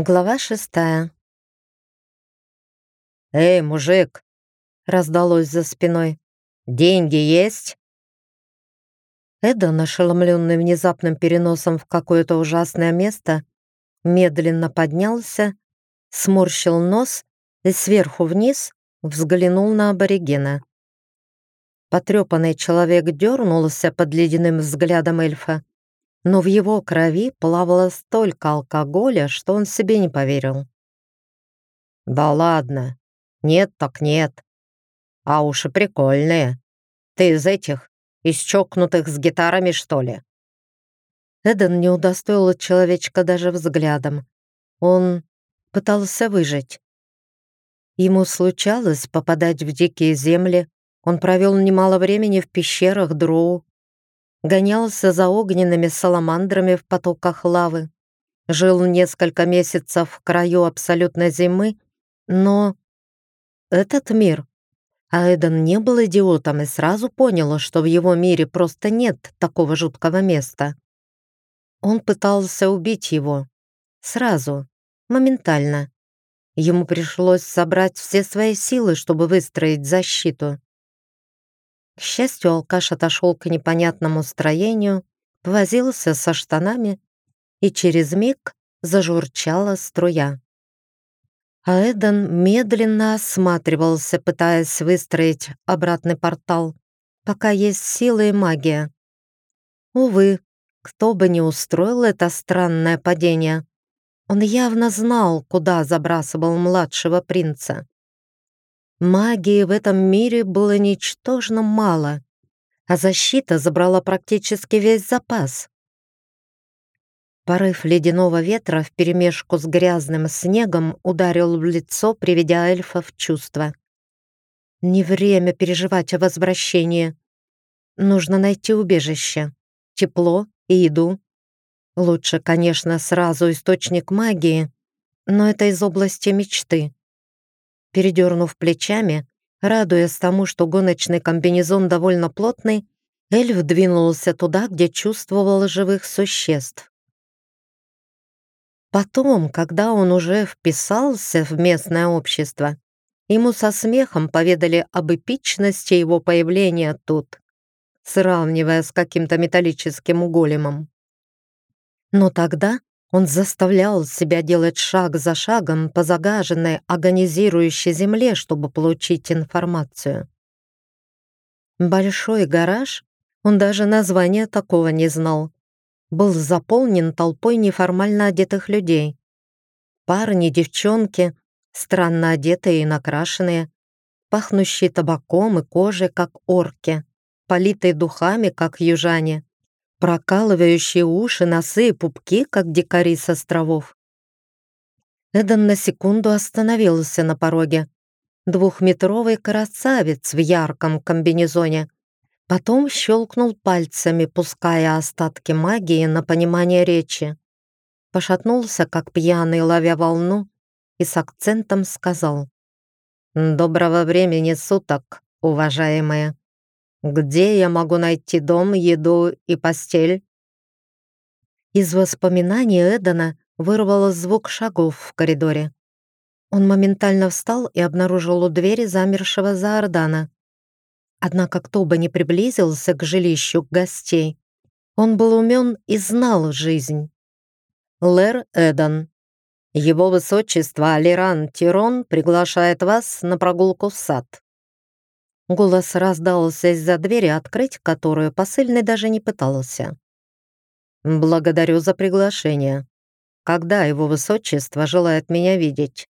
Глава шестая. «Эй, мужик!» — раздалось за спиной. «Деньги есть?» Эдан, ошеломленный внезапным переносом в какое-то ужасное место, медленно поднялся, сморщил нос и сверху вниз взглянул на аборигена. Потрепанный человек дернулся под ледяным взглядом эльфа, но в его крови плавало столько алкоголя, что он себе не поверил. «Да ладно, нет так нет. А уж и прикольные. Ты из этих, из чокнутых с гитарами, что ли?» Эден не удостоил человечка даже взглядом. Он пытался выжить. Ему случалось попадать в дикие земли, он провел немало времени в пещерах Дроу, гонялся за огненными саламандрами в потоках лавы, жил несколько месяцев в краю абсолютной зимы, но этот мир... А Эден не был идиотом и сразу понял, что в его мире просто нет такого жуткого места. Он пытался убить его. Сразу, моментально. Ему пришлось собрать все свои силы, чтобы выстроить защиту. К счастью, алкаш отошел к непонятному строению, повозился со штанами, и через миг зажурчала струя. А Эден медленно осматривался, пытаясь выстроить обратный портал, пока есть сила и магия. Увы, кто бы ни устроил это странное падение, он явно знал, куда забрасывал младшего принца. Магии в этом мире было ничтожно мало, а защита забрала практически весь запас. Порыв ледяного ветра вперемешку с грязным снегом ударил в лицо, приведя эльфа в чувство. Не время переживать о возвращении. Нужно найти убежище, тепло и еду. Лучше, конечно, сразу источник магии, но это из области мечты. Передернув плечами, радуясь тому, что гоночный комбинезон довольно плотный, эльф двинулся туда, где чувствовал живых существ. Потом, когда он уже вписался в местное общество, ему со смехом поведали об эпичности его появления тут, сравнивая с каким-то металлическим големом. Но тогда он заставлял себя делать шаг за шагом по загаженной, агонизирующей земле, чтобы получить информацию. Большой гараж, он даже названия такого не знал, был заполнен толпой неформально одетых людей. Парни, девчонки, странно одетые и накрашенные, пахнущие табаком и кожей, как орки, политые духами, как южане, прокалывающие уши, носы и пупки, как дикари с островов. Эден на секунду остановился на пороге. Двухметровый красавец в ярком комбинезоне. Потом щелкнул пальцами, пуская остатки магии на понимание речи. Пошатнулся, как пьяный, ловя волну, и с акцентом сказал «Доброго времени суток, уважаемые!» Где я могу найти дом, еду и постель?» Из воспоминаний Эдана вырвало звук шагов в коридоре. Он моментально встал и обнаружил у двери замершего Заордана. Однако кто бы ни приблизился к жилищу гостей, он был умен и знал жизнь. Лэр Эдан. Его высочество Алиран Тирон приглашает вас на прогулку в сад. Голос раздался из-за двери, открыть которую посыльный даже не пытался. «Благодарю за приглашение. Когда его высочество желает меня видеть?»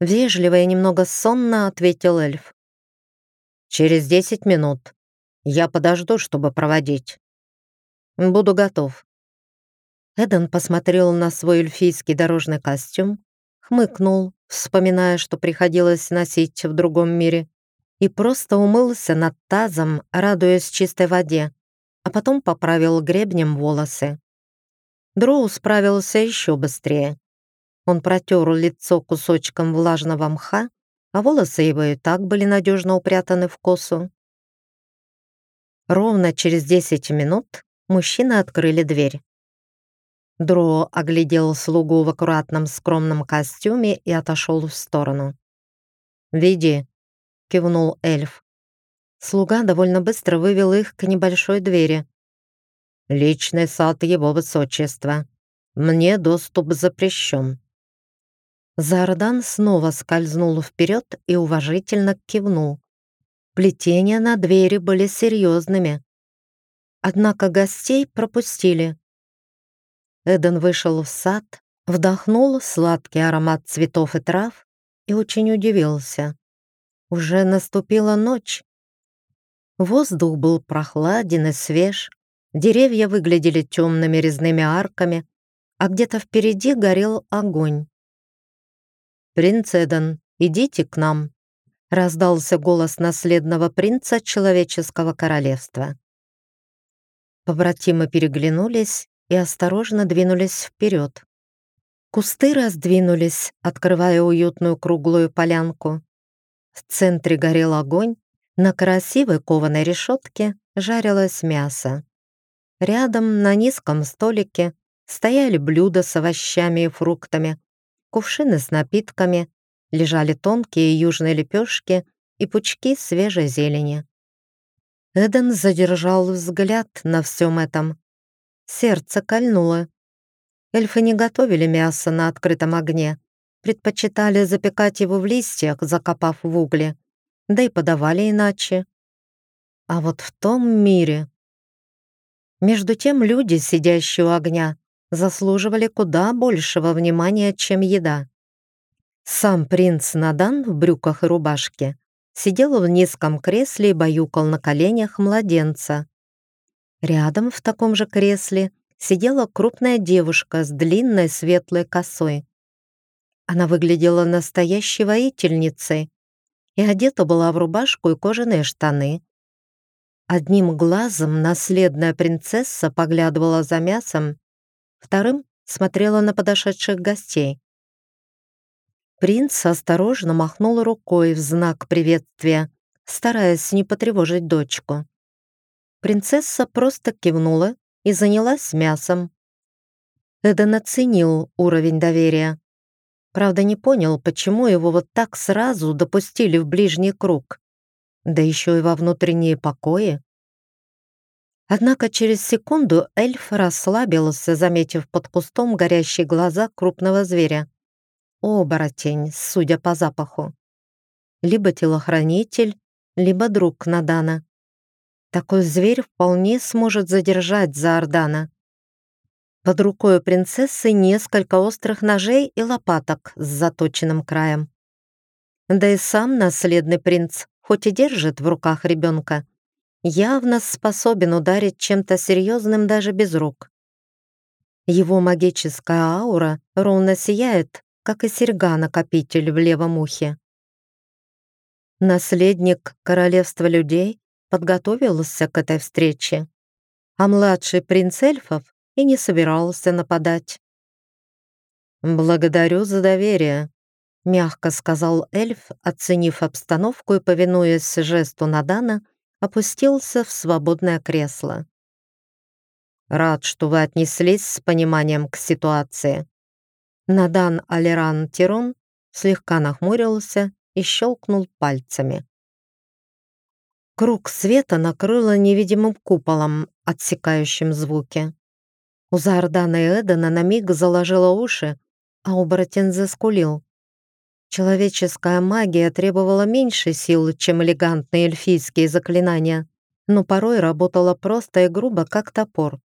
Вежливо и немного сонно ответил эльф. «Через десять минут. Я подожду, чтобы проводить. Буду готов». Эден посмотрел на свой эльфийский дорожный костюм, хмыкнул, вспоминая, что приходилось носить в другом мире, и просто умылся над тазом, радуясь чистой воде, а потом поправил гребнем волосы. Дроу справился еще быстрее. Он протер лицо кусочком влажного мха, а волосы его и так были надежно упрятаны в косу. Ровно через 10 минут мужчины открыли дверь. Дро оглядел слугу в аккуратном скромном костюме и отошел в сторону. «Веди», — кивнул эльф. Слуга довольно быстро вывел их к небольшой двери. «Личный сад его высочества. Мне доступ запрещен». Зардан снова скользнул вперед и уважительно кивнул. Плетения на двери были серьезными. Однако гостей пропустили. Эден вышел в сад, вдохнул сладкий аромат цветов и трав и очень удивился. Уже наступила ночь. Воздух был прохладен и свеж, деревья выглядели темными резными арками, а где-то впереди горел огонь. «Принц Эден, идите к нам», — раздался голос наследного принца человеческого королевства. Побратимы переглянулись и осторожно двинулись вперед. Кусты раздвинулись, открывая уютную круглую полянку. В центре горел огонь, на красивой кованой решетке жарилось мясо. Рядом на низком столике стояли блюда с овощами и фруктами, кувшины с напитками, лежали тонкие южные лепешки и пучки свежей зелени. Эден задержал взгляд на всем этом. Сердце кольнуло. Эльфы не готовили мясо на открытом огне, предпочитали запекать его в листьях, закопав в угле, да и подавали иначе. А вот в том мире... Между тем люди, сидящие у огня, заслуживали куда большего внимания, чем еда. Сам принц Надан в брюках и рубашке сидел в низком кресле и баюкал на коленях младенца. Рядом в таком же кресле сидела крупная девушка с длинной светлой косой. Она выглядела настоящей воительницей и одета была в рубашку и кожаные штаны. Одним глазом наследная принцесса поглядывала за мясом, вторым смотрела на подошедших гостей. Принц осторожно махнул рукой в знак приветствия, стараясь не потревожить дочку. Принцесса просто кивнула и занялась мясом. Эден оценил уровень доверия. Правда, не понял, почему его вот так сразу допустили в ближний круг, да еще и во внутренние покои. Однако через секунду эльф расслабился, заметив под кустом горящие глаза крупного зверя. Оборотень, судя по запаху. Либо телохранитель, либо друг Надана. Такой зверь вполне сможет задержать Заордана. Под рукой у принцессы несколько острых ножей и лопаток с заточенным краем. Да и сам наследный принц, хоть и держит в руках ребенка, явно способен ударить чем-то серьезным даже без рук. Его магическая аура ровно сияет, как и серьга-накопитель в левом ухе. Наследник королевства людей подготовился к этой встрече, а младший принц эльфов и не собирался нападать. «Благодарю за доверие», — мягко сказал эльф, оценив обстановку и, повинуясь жесту Надана, опустился в свободное кресло. «Рад, что вы отнеслись с пониманием к ситуации». Надан Алиран Тирон слегка нахмурился и щелкнул пальцами. Круг света накрыло невидимым куполом, отсекающим звуки. У Зардана и Эдена на миг заложило уши, а оборотень заскулил. Человеческая магия требовала меньше сил, чем элегантные эльфийские заклинания, но порой работала просто и грубо, как топор.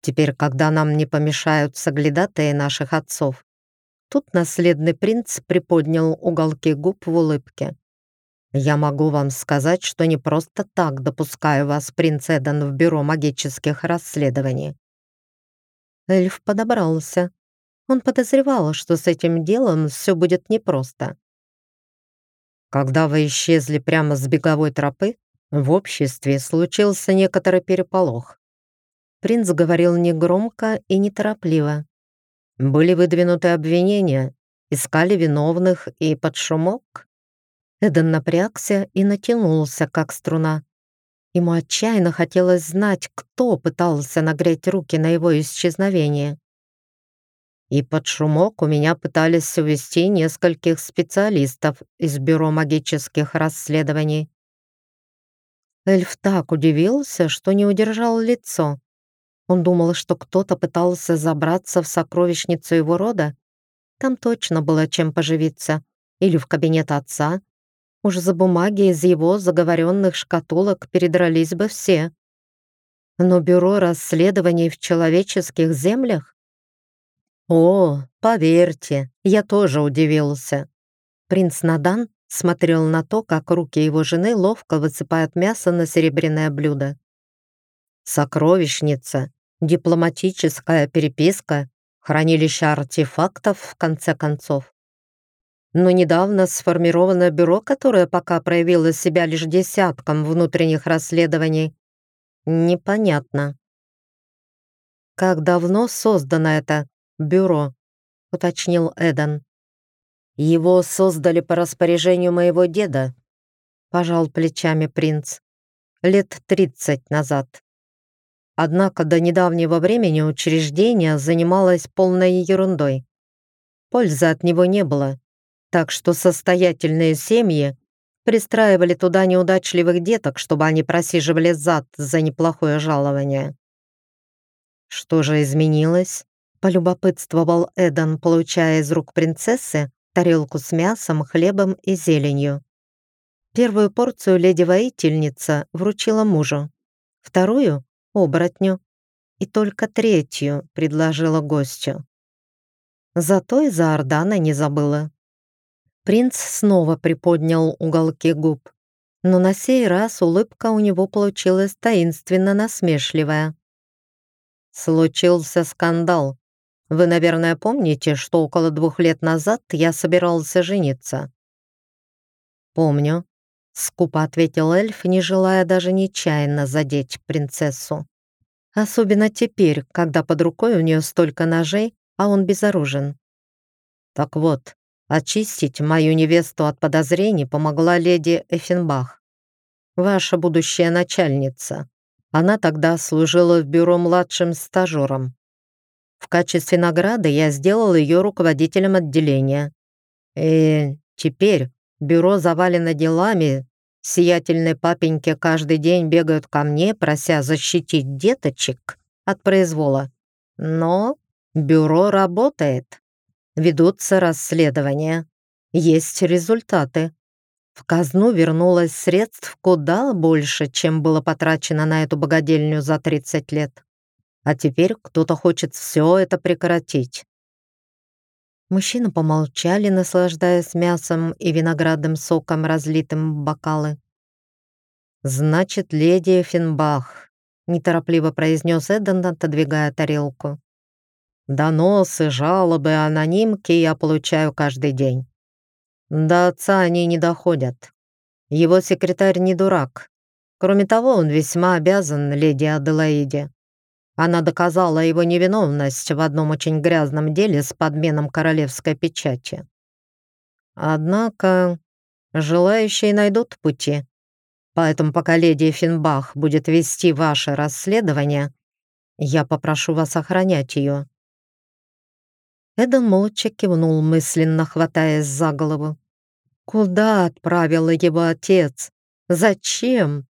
Теперь, когда нам не помешают соглядатые наших отцов, тут наследный принц приподнял уголки губ в улыбке. Я могу вам сказать, что не просто так допускаю вас, принц Эдан, в бюро магических расследований. Эльф подобрался. Он подозревал, что с этим делом все будет непросто. Когда вы исчезли прямо с беговой тропы, в обществе случился некоторый переполох. Принц говорил негромко и неторопливо. Были выдвинуты обвинения, искали виновных, и под шумок Эден напрягся и натянулся, как струна. Ему отчаянно хотелось знать, кто пытался нагреть руки на его исчезновение. И под шумок у меня пытались увести нескольких специалистов из Бюро магических расследований. Эльф так удивился, что не удержал лицо. Он думал, что кто-то пытался забраться в сокровищницу его рода. Там точно было чем поживиться. Или в кабинет отца. Уж за бумаги из его заговоренных шкатулок передрались бы все. Но бюро расследований в человеческих землях? О, поверьте, я тоже удивился. Принц Надан смотрел на то, как руки его жены ловко высыпают мясо на серебряное блюдо. Сокровищница, дипломатическая переписка, хранилище артефактов, в конце концов. Но недавно сформировано бюро, которое пока проявило себя лишь десятком внутренних расследований. Непонятно. «Как давно создано это бюро?» — уточнил Эдан. «Его создали по распоряжению моего деда», — пожал плечами принц. «Лет тридцать назад». Однако до недавнего времени учреждение занималось полной ерундой. Пользы от него не было, так что состоятельные семьи пристраивали туда неудачливых деток, чтобы они просиживали зад за неплохое жалование. «Что же изменилось?» — полюбопытствовал Эдан, получая из рук принцессы тарелку с мясом, хлебом и зеленью. Первую порцию леди-воительница вручила мужу, вторую — оборотню, и только третью предложила гостю. Зато и за Ордана не забыла. Принц снова приподнял уголки губ, но на сей раз улыбка у него получилась таинственно насмешливая. Случился скандал. Вы, наверное, помните, что около двух лет назад я собирался жениться?» «Помню», — скупо ответил эльф, не желая даже нечаянно задеть принцессу. Особенно теперь, когда под рукой у нее столько ножей, а он безоружен. «Так вот, очистить мою невесту от подозрений помогла леди Эффенбах, ваша будущая начальница. Она тогда служила в бюро младшим стажером. В качестве награды я сделал ее руководителем отделения. И теперь бюро завалено делами, сиятельные папеньки каждый день бегают ко мне, прося защитить деточек от произвола. Но бюро работает. Ведутся расследования. Есть результаты. В казну вернулось средств куда больше, чем было потрачено на эту богадельню за 30 лет. А теперь кто-то хочет все это прекратить. Мужчины помолчали, наслаждаясь мясом и виноградным соком, разлитым в бокалы. «Значит, леди Финбах», — неторопливо произнес Эден, отодвигая тарелку. «Доносы, жалобы, анонимки я получаю каждый день. До отца они не доходят. Его секретарь не дурак. Кроме того, он весьма обязан леди Аделаиде. Она доказала его невиновность в одном очень грязном деле с подменом королевской печати. Однако желающие найдут пути. Поэтому пока леди Финбах будет вести ваше расследование, я попрошу вас охранять ее». Эден молча кивнул, мысленно хватаясь за голову. Куда отправил его отец? Зачем?